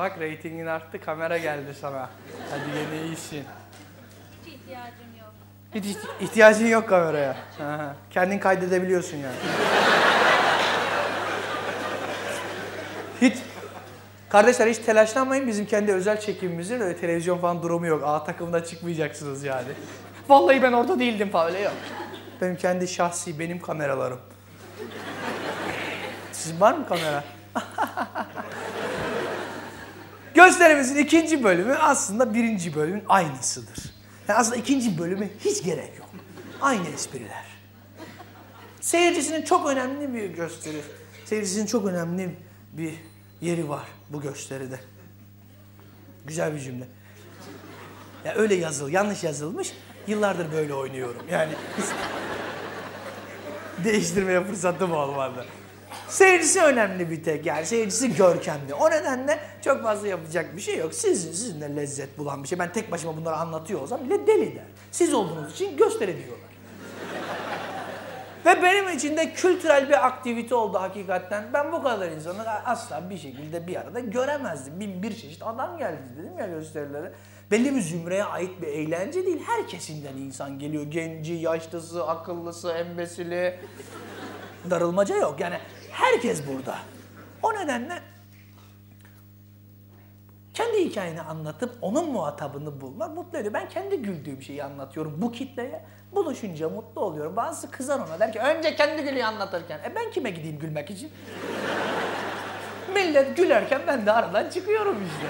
Bak reytingin arttı kamera geldi sana. Hadi yine iyisin. Hiç ihtiyacım yok. Hiç iht- ihtiyacın yok kameraya. Kendin kaydedebiliyorsun yani. hiç Kardeşler hiç telaşlanmayın. Bizim kendi özel çekimimizin öyle televizyon falan durumu yok. A takımda çıkmayacaksınız yani. Vallahi ben orada değildim falan öyle yok. Benim kendi şahsi benim kameralarım. Sizin var mı kamera? Gösterimizin ikinci bölümü aslında birinci bölümün aynısıdır. Yani aslında ikinci bölüme hiç gerek yok. Aynı espriler. Seyircisinin çok önemli bir gösteri. Seyircisinin çok önemli bir yeri var bu gösteride. Güzel bir cümle. Ya öyle yazıl, yanlış yazılmış. Yıllardır böyle oynuyorum. Yani değiştirmeye fırsatım olmadı. Seyircisi önemli bir tek yani seyircisi görkemli. O nedenle çok fazla yapacak bir şey yok. Sizin, sizin de lezzet bulan bir şey. Ben tek başıma bunları anlatıyor olsam bile deli der. Siz olduğunuz için gösteri diyorlar. Ve benim için de kültürel bir aktivite oldu hakikaten. Ben bu kadar insanı asla bir şekilde bir arada göremezdim. Bin bir çeşit adam geldi dedim ya gösterilere. Belli bir zümreye ait bir eğlence değil. Her kesimden insan geliyor. Genci, yaşlısı, akıllısı, embesili. Darılmaca yok. Yani herkes burada. O nedenle kendi hikayeni anlatıp onun muhatabını bulmak mutlu ediyor. Ben kendi güldüğüm şeyi anlatıyorum bu kitleye. Buluşunca mutlu oluyorum. Bazısı kızar ona der ki önce kendi gülüyor anlatırken. E ben kime gideyim gülmek için? Millet gülerken ben de aradan çıkıyorum işte.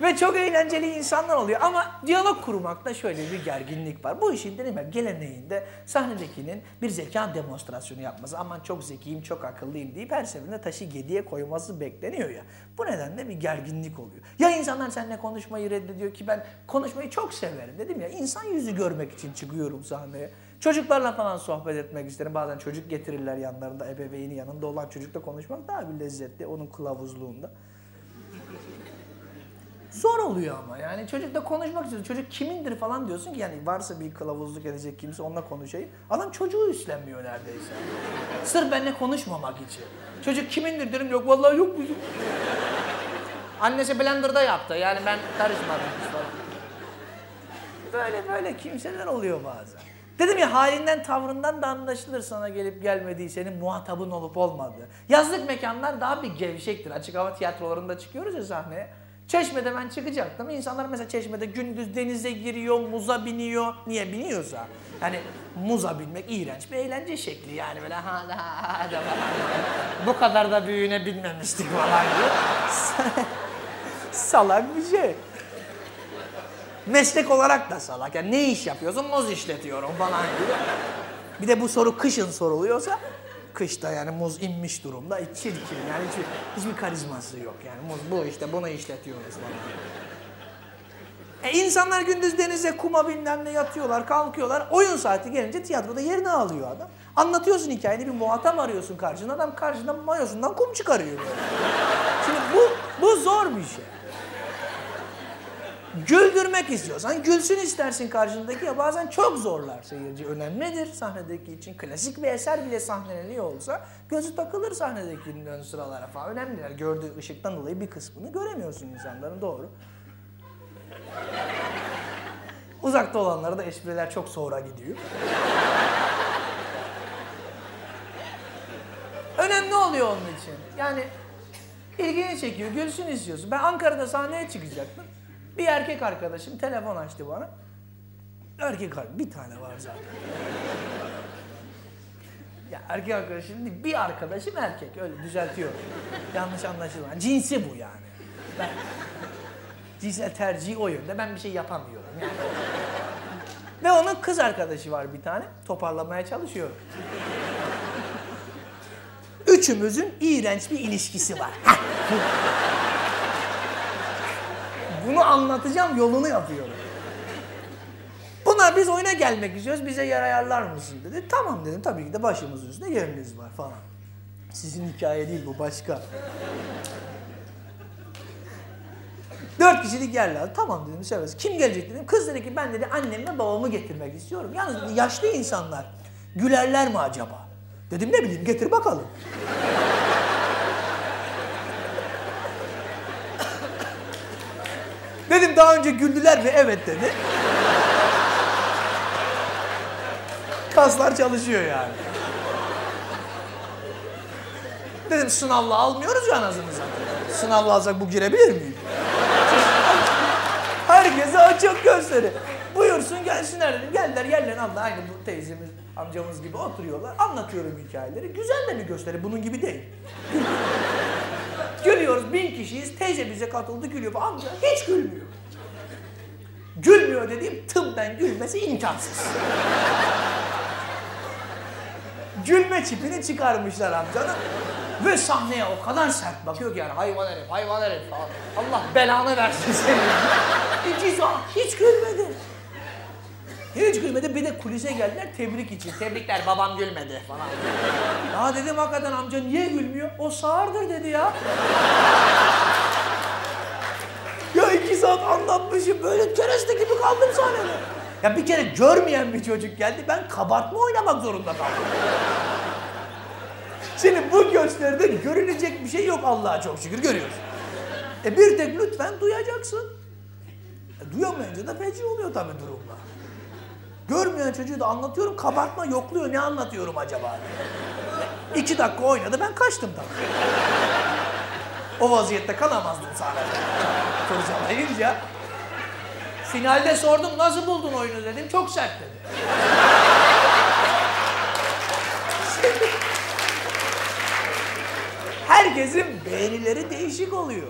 Ve çok eğlenceli insanlar oluyor ama diyalog kurmakta şöyle bir gerginlik var. Bu işin dedim ya geleneğinde sahnedekinin bir zeka demonstrasyonu yapması. Aman çok zekiyim, çok akıllıyım deyip her seferinde taşı gediye koyması bekleniyor ya. Bu nedenle bir gerginlik oluyor. Ya insanlar seninle konuşmayı reddediyor ki ben konuşmayı çok severim dedim ya. insan yüzü görmek için çıkıyorum sahneye. Çocuklarla falan sohbet etmek isterim. Bazen çocuk getirirler yanlarında, ebeveyni yanında olan çocukla konuşmak daha bir lezzetli onun kılavuzluğunda. Zor oluyor ama yani çocukla konuşmak istiyorsun. Çocuk kimindir falan diyorsun ki yani varsa bir kılavuzluk edecek kimse onunla konuşayım. Adam çocuğu üstlenmiyor neredeyse. Sırf benimle konuşmamak için. Çocuk kimindir diyorum yok vallahi yok bizim. Annesi blenderda yaptı yani ben karışmadım falan. Böyle böyle kimseler oluyor bazen. Dedim ya halinden tavrından da anlaşılır sana gelip gelmediği senin muhatabın olup olmadığı. Yazlık mekanlar daha bir gevşektir. Açık hava tiyatrolarında çıkıyoruz ya sahneye. Çeşme'de ben çıkacaktım. İnsanlar mesela Çeşme'de gündüz denize giriyor, muza biniyor. Niye biniyorsa? Yani muza binmek iğrenç bir eğlence şekli. Yani böyle ha da ha da. Bu kadar da büyüğüne binmemiştik falan diye. Salak bir şey. Meslek olarak da salak. Yani ne iş yapıyorsun? Muz işletiyorum falan gibi. Bir de bu soru kışın soruluyorsa kışta yani muz inmiş durumda. Çirkin yani hiçbir, hiçbir karizması yok yani. Muz bu işte bunu işletiyoruz falan. E insanlar gündüz denize kuma bilmem ne yatıyorlar, kalkıyorlar. Oyun saati gelince tiyatroda yerini alıyor adam. Anlatıyorsun hikayeni, bir muhatap arıyorsun karşında. Adam karşından mayosundan kum çıkarıyor. Şimdi bu, bu zor bir şey. Güldürmek istiyorsan gülsün istersin karşındaki ya bazen çok zorlar seyirci. Önemlidir sahnedeki için. Klasik bir eser bile sahneleniyor olsa gözü takılır sahnedekinin ön sıralara falan. Önemliler. Gördüğü ışıktan dolayı bir kısmını göremiyorsun insanların doğru. Uzakta olanlara da espriler çok sonra gidiyor. Önemli oluyor onun için. Yani ilgini çekiyor, gülsün istiyorsun. Ben Ankara'da sahneye çıkacaktım. Bir erkek arkadaşım telefon açtı bana. Erkek arkadaşım, bir tane var zaten. ya erkek arkadaşım değil, bir arkadaşım erkek. Öyle düzeltiyorum. Yanlış anlaşılma. Cinsi bu yani. Ben, cinsel tercihi o yönde. Ben bir şey yapamıyorum yani. Ve onun kız arkadaşı var bir tane. Toparlamaya çalışıyorum. Üçümüzün iğrenç bir ilişkisi var. Bunu anlatacağım yolunu yapıyorum. Buna biz oyuna gelmek istiyoruz. Bize yer ayarlar mısın dedi. Tamam dedim. Tabii ki de başımızın üstünde yeriniz var falan. Sizin hikaye değil bu başka. Dört kişilik yer lazım. Tamam dedim serbest. Kim gelecek dedim. Kız dedi ki ben dedi annemle babamı getirmek istiyorum. Yalnız yaşlı insanlar gülerler mi acaba? Dedim ne bileyim getir bakalım. Dedim daha önce güldüler mi? Evet dedi. Kaslar çalışıyor yani. Dedim sınavla almıyoruz ya anasını. Sınavla alsak bu girebilir miyim? Herkese açık gösteri. Buyursun gelsinler dedim. Geldiler yerlerine aldılar. Aynı bu teyzemiz, amcamız gibi oturuyorlar. Anlatıyorum hikayeleri. Güzel de bir gösteri. Bunun gibi değil. Gülüyoruz. Bin kişiyiz. Teyze bize katıldı gülüyor. Amca hiç gülmüyor. Gülmüyor dediğim tıbben gülmesi imkansız. Gülme çipini çıkarmışlar amcanın. Ve sahneye o kadar sert bakıyor ki yani hayvan herif, hayvan herif falan. Allah belanı versin seni. İki saat hiç gülmedi. Hiç gülmedi. Bir de kulise geldiler tebrik için. Tebrikler babam gülmedi falan. Ya dedim hakikaten amca niye gülmüyor? O sağırdır dedi ya. Saat anlatmışım böyle kereste gibi kaldım sahnede. Ya bir kere görmeyen bir çocuk geldi ben kabartma oynamak zorunda kaldım. Şimdi bu gösteride görünecek bir şey yok Allah'a çok şükür görüyoruz. E bir tek lütfen duyacaksın. E duyamayınca da feci oluyor tabii durumlar. Görmeyen çocuğu da anlatıyorum kabartma yokluyor ne anlatıyorum acaba diye. İki dakika oynadı ben kaçtım tabii. O vaziyette kalamazdım sahnede. Kurcalayınca. Finalde sordum nasıl buldun oyunu dedim çok sert dedi. Herkesin beğenileri değişik oluyor.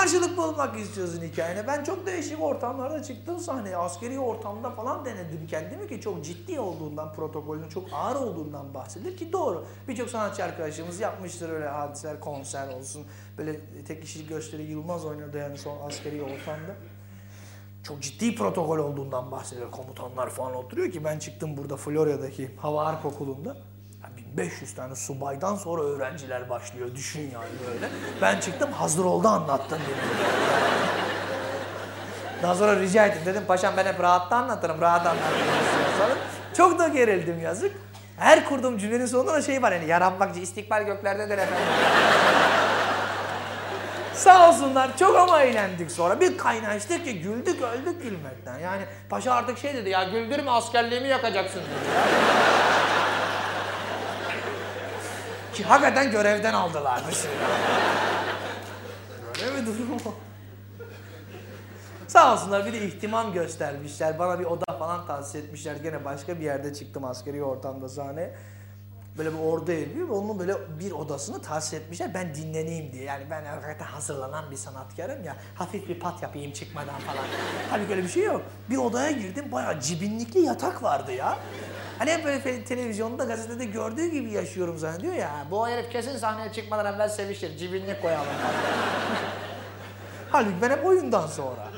Karşılık bulmak istiyorsun hikayene. Ben çok değişik ortamlarda çıktım sahneye. Askeri ortamda falan denedim kendimi ki çok ciddi olduğundan, protokolünün çok ağır olduğundan bahsedilir ki doğru. Birçok sanatçı arkadaşımız yapmıştır öyle hadiseler, konser olsun. Böyle tek kişilik gösteri Yılmaz oynadı yani son askeri ortamda. Çok ciddi protokol olduğundan bahsediyor. Komutanlar falan oturuyor ki ben çıktım burada Florya'daki Hava Harp Okulu'nda. Ya 1500 tane subaydan sonra öğrenciler başlıyor. Düşün yani böyle. Ben çıktım hazır oldu anlattım. Daha sonra rica ettim. Dedim paşam ben hep rahatta anlatırım. Rahat anlatırım. istiyorsanız." Çok da gerildim yazık. Her kurduğum cümlenin sonunda da şey var yani yaranmakçı istikbal göklerdedir efendim. Sağ olsunlar çok ama eğlendik sonra. Bir kaynaştık ki güldük öldük gülmekten. Yani paşa artık şey dedi ya güldürme askerliğimi yakacaksın dedi. Ki hakikaten görevden aldılar düşün. Böyle bir durum. Sağ olsunlar bir de ihtimam göstermişler. Bana bir oda falan tahsis etmişler. Gene başka bir yerde çıktım askeri ortamda sahneye. Böyle bir orada evi ve onun böyle bir odasını tahsis etmişler. Ben dinleneyim diye. Yani ben hakikaten hazırlanan bir sanatkarım ya. Hafif bir pat yapayım çıkmadan falan. Halbuki öyle bir şey yok. Bir odaya girdim bayağı cibinlikli yatak vardı ya. Hani hep böyle televizyonda gazetede gördüğü gibi yaşıyorum zannediyor ya. Bu herif kesin sahneye çıkmadan evvel sevişir. Cibinlik koyalım. Halbuki ben hep oyundan sonra.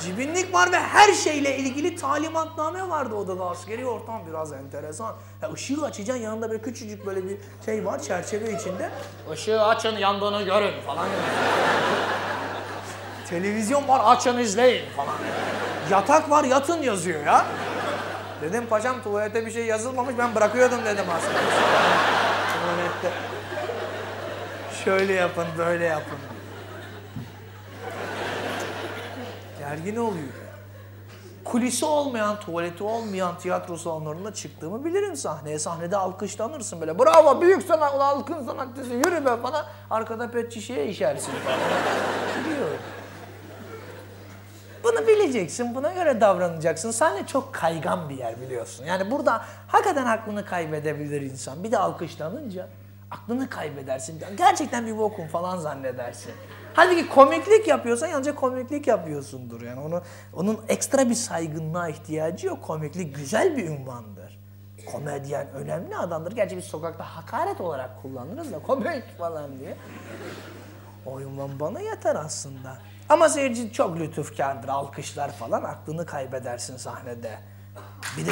Cibinlik var ve her şeyle ilgili talimatname vardı odada. Askeri ortam biraz enteresan. Ya ışığı açacaksın yanında böyle küçücük böyle bir şey var çerçeve içinde. Işığı açın yandığını görün falan. Televizyon var açın izleyin falan. Yatak var yatın yazıyor ya. Dedim paşam tuvalete bir şey yazılmamış ben bırakıyordum dedim aslında. Tuvalette. Şöyle yapın böyle yapın. Gergin oluyor. Kulisi olmayan, tuvaleti olmayan tiyatro salonlarında çıktığımı bilirim sahneye. Sahnede alkışlanırsın böyle. Bravo büyük sanat, halkın sanatçısı yürü be bana. Arkada pet şişeye işersin. Bunu bileceksin, buna göre davranacaksın. Sahne çok kaygan bir yer biliyorsun. Yani burada hakikaten aklını kaybedebilir insan. Bir de alkışlanınca aklını kaybedersin. Gerçekten bir bokum falan zannedersin. Halbuki komiklik yapıyorsan yalnızca komiklik yapıyorsundur. Yani onu onun ekstra bir saygınlığa ihtiyacı yok. Komiklik güzel bir ünvandır. Komedyen önemli adamdır. Gerçi biz sokakta hakaret olarak kullanırız da komik falan diye. O ünvan bana yeter aslında. Ama seyirci çok lütufkardır, alkışlar falan. Aklını kaybedersin sahnede. Bir de...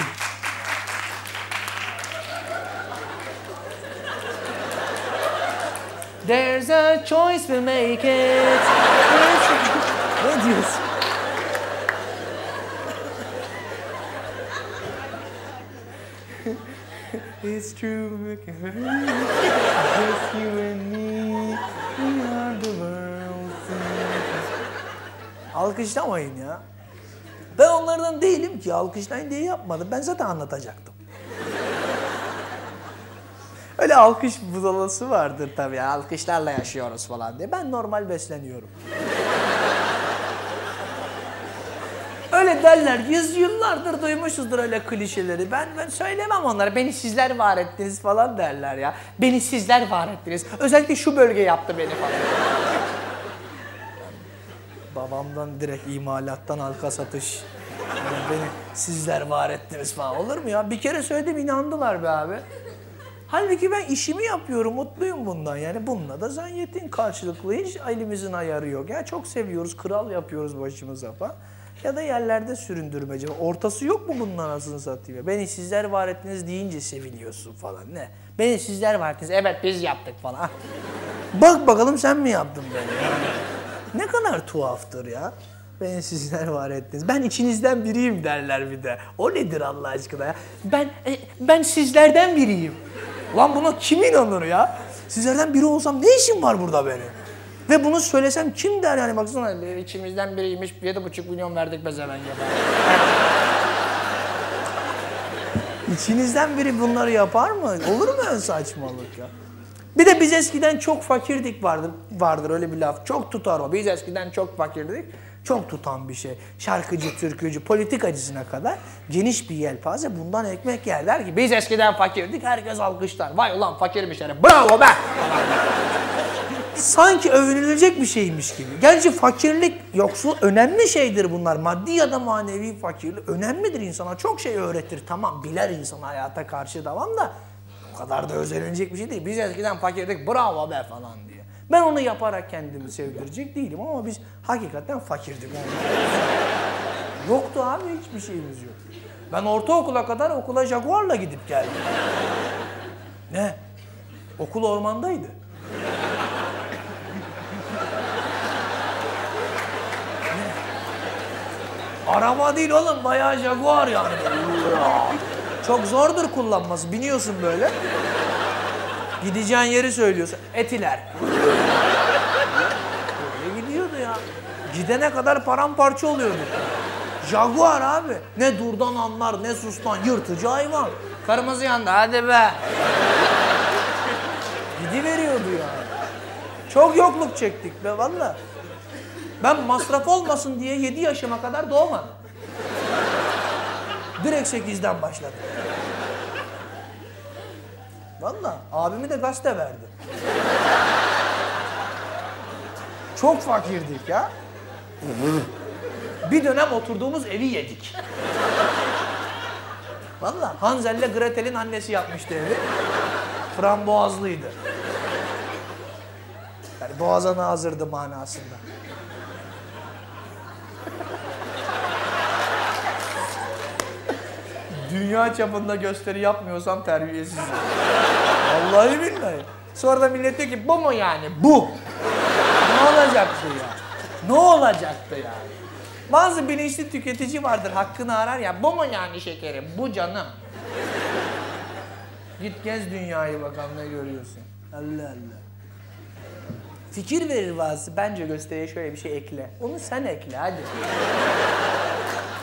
There's a choice we'll make it. ne diyorsun? It's true, just you and me, we are Alkışlamayın ya. Ben onlardan değilim ki. Alkışlayın diye yapmadım. Ben zaten anlatacaktım. Öyle alkış budalası vardır tabii. ya, Alkışlarla yaşıyoruz falan diye. Ben normal besleniyorum. Öyle derler. Yüz yıllardır duymuşuzdur öyle klişeleri. Ben ben söylemem onlara. Beni sizler var ettiniz falan derler ya. Beni sizler var ettiniz. Özellikle şu bölge yaptı beni falan. Babamdan direkt imalattan halka satış. Yani beni sizler var ettiniz falan. Olur mu ya? Bir kere söyledim inandılar be abi. Halbuki ben işimi yapıyorum, mutluyum bundan. Yani bununla da zanyetin karşılıklı hiç elimizin ayarı yok. Ya çok seviyoruz, kral yapıyoruz başımıza falan. Ya da yerlerde süründürmece. Ortası yok mu bunun anasını satayım ya? Beni sizler var ettiniz deyince seviliyorsun falan. Ne? Beni sizler var ettiniz. Evet biz yaptık falan. Ah. Bak bakalım sen mi yaptın beni? Ne kadar tuhaftır ya. Beni sizler var ettiniz. Ben içinizden biriyim derler bir de. O nedir Allah aşkına ya? Ben e, ben sizlerden biriyim. Lan buna kim inanır ya? Sizlerden biri olsam ne işim var burada benim? Ve bunu söylesem kim der yani baksana içimizden biriymiş 7,5 milyon verdik bezevenge. İçinizden biri bunları yapar mı? Olur mu öyle saçmalık ya? Bir de biz eskiden çok fakirdik vardır, vardır öyle bir laf. Çok tutar o. Biz eskiden çok fakirdik. Çok tutan bir şey. Şarkıcı, türkücü, politikacısına kadar geniş bir yelpaze bundan ekmek yer. Der ki biz eskiden fakirdik herkes alkışlar. Vay ulan fakirmiş herif. Bravo be! Sanki övünülecek bir şeymiş gibi. Gerçi fakirlik, yoksul önemli şeydir bunlar. Maddi ya da manevi fakirlik önemlidir insana. Çok şey öğretir tamam. Biler insan hayata karşı tamam da kadar da özenilecek bir şey değil. Biz eskiden fakirdik bravo be falan diye. Ben onu yaparak kendimi sevdirecek değilim ama biz hakikaten fakirdik. Yoktu abi hiçbir şeyimiz yok. Ben ortaokula kadar okula Jaguar'la gidip geldim. Ne? Okul ormandaydı. Araba değil oğlum bayağı Jaguar yani. Çok zordur kullanması. Biniyorsun böyle. Gideceğin yeri söylüyorsun. Etiler. Böyle gidiyordu ya. Gidene kadar paramparça oluyordu. Jaguar abi. Ne durdan anlar ne sustan. Yırtıcı hayvan. Kırmızı yandı hadi be. Gidiveriyordu ya. Çok yokluk çektik be valla. Ben masraf olmasın diye 7 yaşıma kadar doğmadım. Direkt 8'den başladım. Valla abimi de gazete verdi. Çok fakirdik ya. Bir dönem oturduğumuz evi yedik. Valla Hanzel'le Gretel'in annesi yapmıştı evi. Framboğazlıydı. Yani boğazana hazırdı manasında. Dünya çapında gösteri yapmıyorsam terbiyesizim. Vallahi billahi. Sonra da millet diyor ki bu mu yani? Bu. ne olacaktı ya? Ne olacaktı yani? Bazı bilinçli tüketici vardır hakkını arar ya. Bu mu yani şekerim? Bu canım. Git gez dünyayı bakalım ne görüyorsun. Allah Allah. Fikir verir bazısı. Bence gösteriye şöyle bir şey ekle. Onu sen ekle hadi.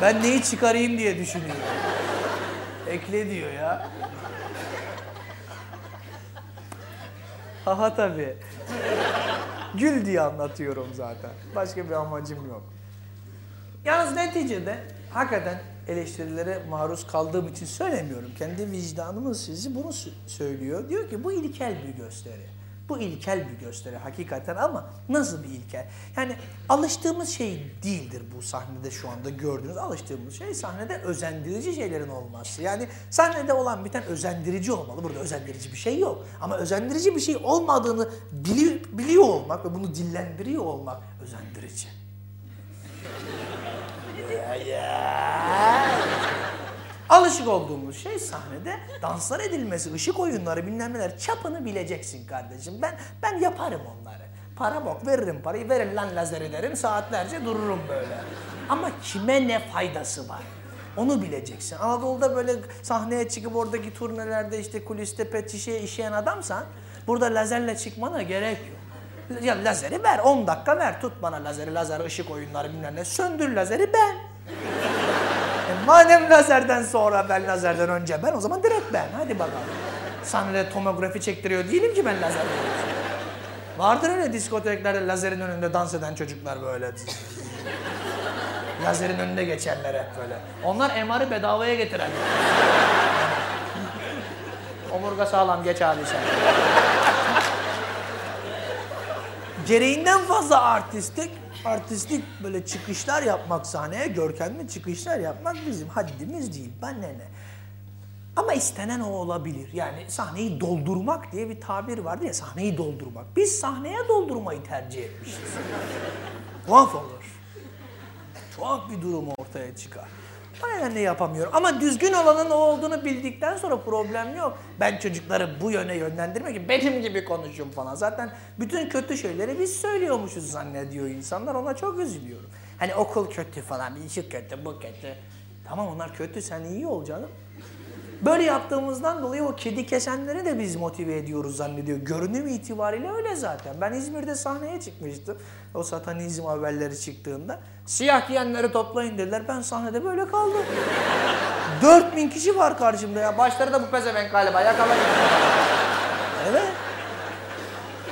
ben neyi çıkarayım diye düşünüyorum. Ekle diyor ya. Haha tabii. Gül diye anlatıyorum zaten. Başka bir amacım yok. Yalnız neticede hakikaten eleştirilere maruz kaldığım için söylemiyorum. Kendi vicdanımız sizi bunu sö- söylüyor. Diyor ki bu ilkel bir gösteri. Bu ilkel bir gösteri hakikaten ama nasıl bir ilkel? Yani alıştığımız şey değildir bu sahnede şu anda gördüğünüz. Alıştığımız şey sahnede özendirici şeylerin olması. Yani sahnede olan biten özendirici olmalı. Burada özendirici bir şey yok. Ama özendirici bir şey olmadığını bili- biliyor olmak ve bunu dillendiriyor olmak özendirici. Ya ya. Alışık olduğumuz şey sahnede danslar edilmesi, ışık oyunları bilmem neler çapını bileceksin kardeşim. Ben ben yaparım onları. Para bok veririm parayı verin lan lazeri derim saatlerce dururum böyle. Ama kime ne faydası var? Onu bileceksin. Anadolu'da böyle sahneye çıkıp oradaki turnelerde işte kuliste pet şişeye işeyen adamsan burada lazerle çıkmana gerek yok. Ya lazeri ver 10 dakika ver tut bana lazeri lazer ışık oyunları bilmem ne söndür lazeri ben. Madem lazerden sonra ben lazerden önce ben o zaman direkt ben hadi bakalım. Sahnede tomografi çektiriyor değilim ki ben lazerden. Vardır öyle diskoteklerde lazerin önünde dans eden çocuklar böyle. Lazerin önünde geçerler hep böyle. Onlar MR'ı bedavaya getiren. Omurga sağlam geç abi sen. Gereğinden fazla artistik, artistik böyle çıkışlar yapmak sahneye, görkemli çıkışlar yapmak bizim haddimiz değil. Ben ne ne. Ama istenen o olabilir. Yani sahneyi doldurmak diye bir tabir vardı ya, sahneyi doldurmak. Biz sahneye doldurmayı tercih etmişiz. Tuhaf olur. Tuhaf bir durum ortaya çıkar. O nedenle yapamıyorum. Ama düzgün olanın o olduğunu bildikten sonra problem yok. Ben çocukları bu yöne yönlendirmek ki benim gibi konuşun falan. Zaten bütün kötü şeyleri biz söylüyormuşuz zannediyor insanlar. Ona çok üzülüyorum. Hani okul kötü falan, şu kötü, bu kötü. Tamam onlar kötü, sen iyi ol canım. Böyle yaptığımızdan dolayı o kedi kesenleri de biz motive ediyoruz zannediyor. Görünüm itibariyle öyle zaten. Ben İzmir'de sahneye çıkmıştım. O satanizm haberleri çıktığında. Siyah giyenleri toplayın dediler. Ben sahnede böyle kaldım. 4000 kişi var karşımda ya. Başları da bu pezevenk galiba. Yakalayın. Evet.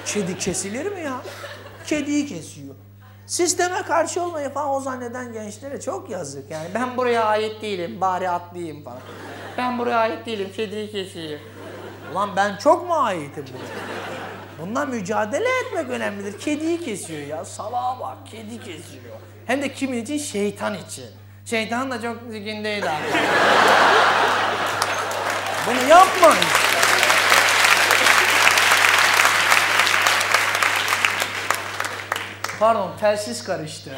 Kedi kesilir mi ya? Kediyi kesiyor. Sisteme karşı olmayı falan o zanneden gençlere çok yazık. Yani ben buraya ait değilim, bari atlayayım falan. Ben buraya ait değilim, kediyi keseyim. Ulan ben çok mu aitim buraya? Bundan mücadele etmek önemlidir. Kediyi kesiyor ya. Salağa bak, kedi kesiyor. Hem de kimin için? Şeytan için. Şeytan da çok zikindeydi abi. Bunu yapma işte. Pardon, telsiz karıştı.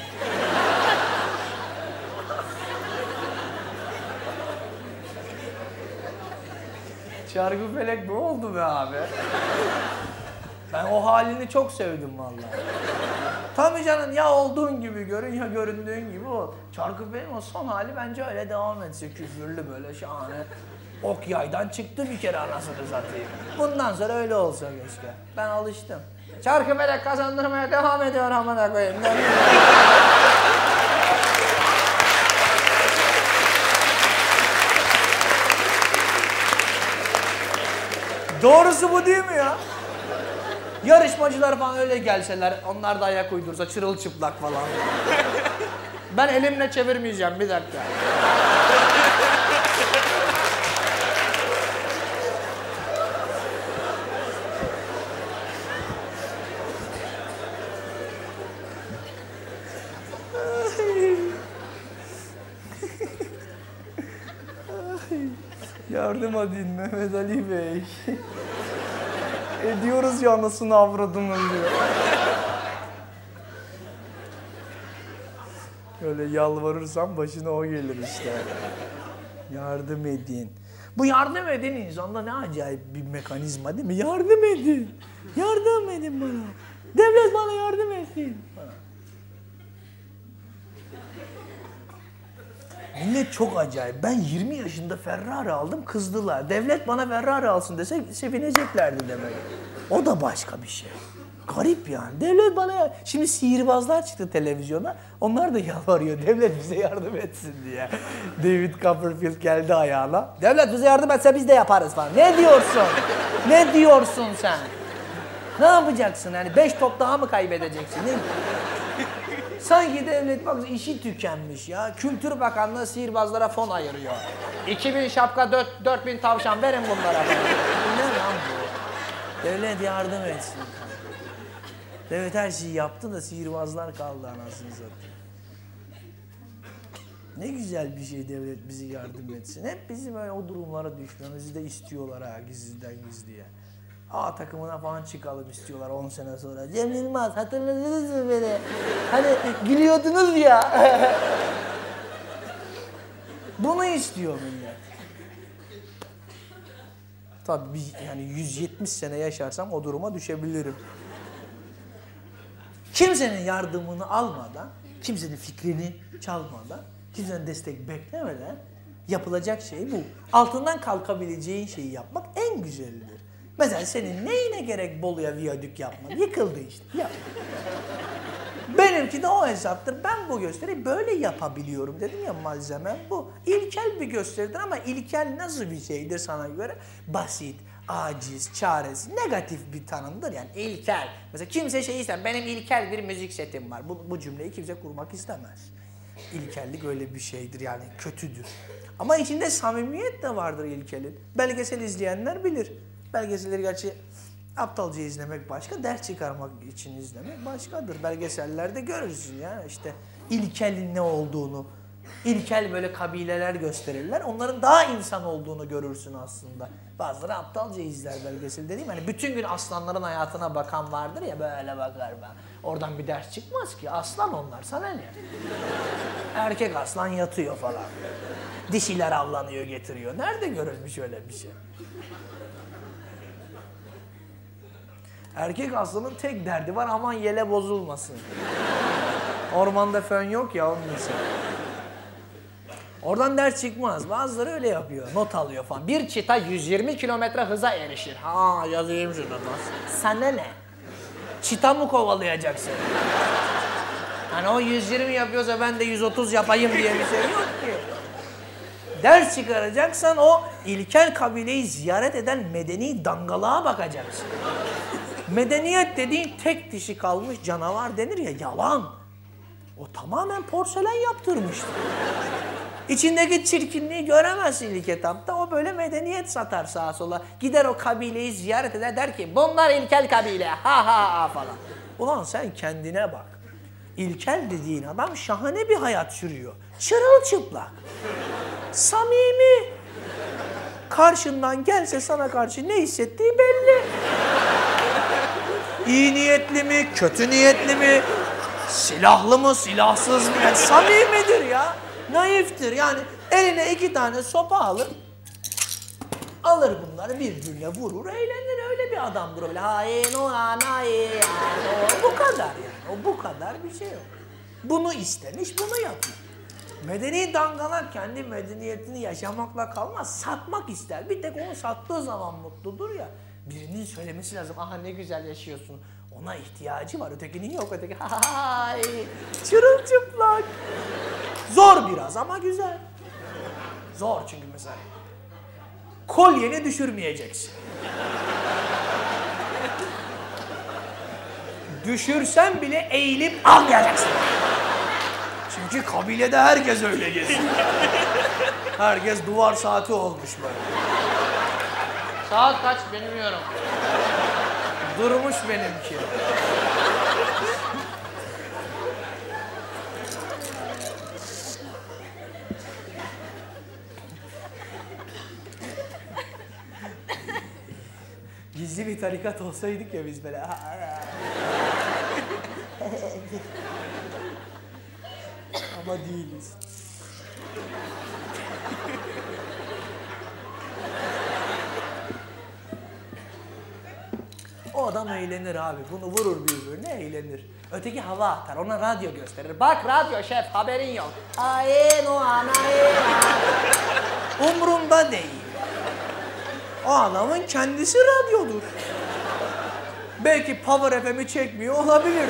Çarkı felek ne oldu be abi? Ben o halini çok sevdim vallahi. Tabii canım ya olduğun gibi görün ya göründüğün gibi ol. Çarkı felek o son hali bence öyle devam etse küfürlü böyle şahane. Ok yaydan çıktı bir kere anasını satayım. Bundan sonra öyle olsa keşke. Ben alıştım. Çarkı kazandırmaya devam ediyor amına koyayım. Doğrusu bu değil mi ya? Yarışmacılar falan öyle gelseler, onlar da ayak uydursa çırılçıplak falan. Ben elimle çevirmeyeceğim bir dakika. Yardım edin Mehmet Ali Bey. Ediyoruz ya anasını avradını diyor. Öyle yalvarırsam başına o gelir işte. Yardım edin. Bu yardım edin insanda ne acayip bir mekanizma değil mi? Yardım edin. Yardım edin bana. Devlet bana yardım etsin. Millet çok acayip. Ben 20 yaşında Ferrari aldım kızdılar. Devlet bana Ferrari alsın dese sevineceklerdi demek. O da başka bir şey. Garip yani. Devlet bana... Şimdi sihirbazlar çıktı televizyona. Onlar da yalvarıyor. Devlet bize yardım etsin diye. David Copperfield geldi ayağına. Devlet bize yardım etse biz de yaparız falan. Ne diyorsun? ne diyorsun sen? Ne yapacaksın? Yani beş top daha mı kaybedeceksin? Ne? Sanki devlet bak işi tükenmiş ya. Kültür Bakanlığı sihirbazlara fon ayırıyor. 2000 şapka, 4, 4000 tavşan verin bunlara. ne lan bu? Devlet yardım etsin. Devlet her şeyi yaptı da sihirbazlar kaldı anasını satayım. Ne güzel bir şey devlet bizi yardım etsin. Hep bizi böyle o durumlara düşmemizi de istiyorlar ha gizliden gizliye. A takımına falan çıkalım istiyorlar 10 sene sonra. Cem Yılmaz hatırladınız mı beni? Hani gülüyordunuz ya. Bunu istiyor millet. Tabii bir- yani 170 sene yaşarsam o duruma düşebilirim. Kimsenin yardımını almadan, kimsenin fikrini çalmadan, kimsenin destek beklemeden yapılacak şey bu. Altından kalkabileceğin şeyi yapmak en güzeldir. Mesela senin neyine gerek Bolu'ya viyadük yapman? Yıkıldı işte. Yap. Benimki de o hesaptır. Ben bu gösteriyi böyle yapabiliyorum dedim ya malzemem bu. İlkel bir gösteridir ama ilkel nasıl bir şeydir sana göre? Basit, aciz, çaresiz, negatif bir tanımdır yani ilkel. Mesela kimse şey ister, benim ilkel bir müzik setim var. Bu, bu cümleyi kimse kurmak istemez. İlkellik öyle bir şeydir yani kötüdür. Ama içinde samimiyet de vardır ilkelin. Belgesel izleyenler bilir. Belgeselleri gerçi aptalca izlemek başka, ders çıkarmak için izlemek başkadır. Belgesellerde görürsün ya işte ilkelin ne olduğunu. İlkel böyle kabileler gösterirler. Onların daha insan olduğunu görürsün aslında. Bazıları aptalca izler belgesel dediğim. Hani bütün gün aslanların hayatına bakan vardır ya böyle bakar ben. Oradan bir ders çıkmaz ki. Aslan onlar. Sana ne? Erkek aslan yatıyor falan. Dişiler avlanıyor getiriyor. Nerede görülmüş öyle bir şey? Erkek aslanın tek derdi var aman yele bozulmasın. Ormanda fön yok ya onun için. Oradan ders çıkmaz. Bazıları öyle yapıyor. Not alıyor falan. Bir çita 120 kilometre hıza erişir. Ha yazayım şunu. Sana ne? Çita mı kovalayacak seni? Hani o 120 yapıyorsa ben de 130 yapayım diye bir şey yok ki. Ders çıkaracaksan o ilkel kabileyi ziyaret eden medeni dangalığa bakacaksın. Medeniyet dediğin tek dişi kalmış canavar denir ya yalan. O tamamen porselen yaptırmıştır. İçindeki çirkinliği göremezsin ilk etapta. O böyle medeniyet satar sağa sola. Gider o kabileyi ziyaret eder der ki bunlar ilkel kabile ha ha ha falan. Ulan sen kendine bak. İlkel dediğin adam şahane bir hayat sürüyor. Çırılçıplak. Samimi. Karşından gelse sana karşı ne hissettiği belli. İyi niyetli mi, kötü niyetli mi, silahlı mı, silahsız mı? Yani samimidir ya. Naiftir yani eline iki tane sopa alır. Alır bunları birbirine vurur, eğlenir. Öyle bir adamdır öyle. Hain o. Bu kadar yani. O bu kadar bir şey yok. Bunu istemiş, bunu yapıyor. Medeni dangalak kendi medeniyetini yaşamakla kalmaz, satmak ister. Bir tek onu sattığı zaman mutludur ya. Birinin söylemesi lazım, aha ne güzel yaşıyorsun. Ona ihtiyacı var, ötekinin yok. Öteki hay, çırılçıplak. Zor biraz ama güzel. Zor çünkü mesela. Kolyeni düşürmeyeceksin. Düşürsen bile eğilip almayacaksın. Çünkü kabilede herkes öyle geziyor. Herkes duvar saati olmuş böyle. Saat kaç bilmiyorum. Durmuş benimki. Gizli bir tarikat olsaydık ya biz böyle. Ama değiliz. Adam eğlenir abi. Bunu vurur birbirine eğlenir. Öteki hava atar. Ona radyo gösterir. Bak radyo şef haberin yok. Ayen o anayen. Umrunda değil. O adamın kendisi radyodur. Belki Power FM'i çekmiyor olabilir.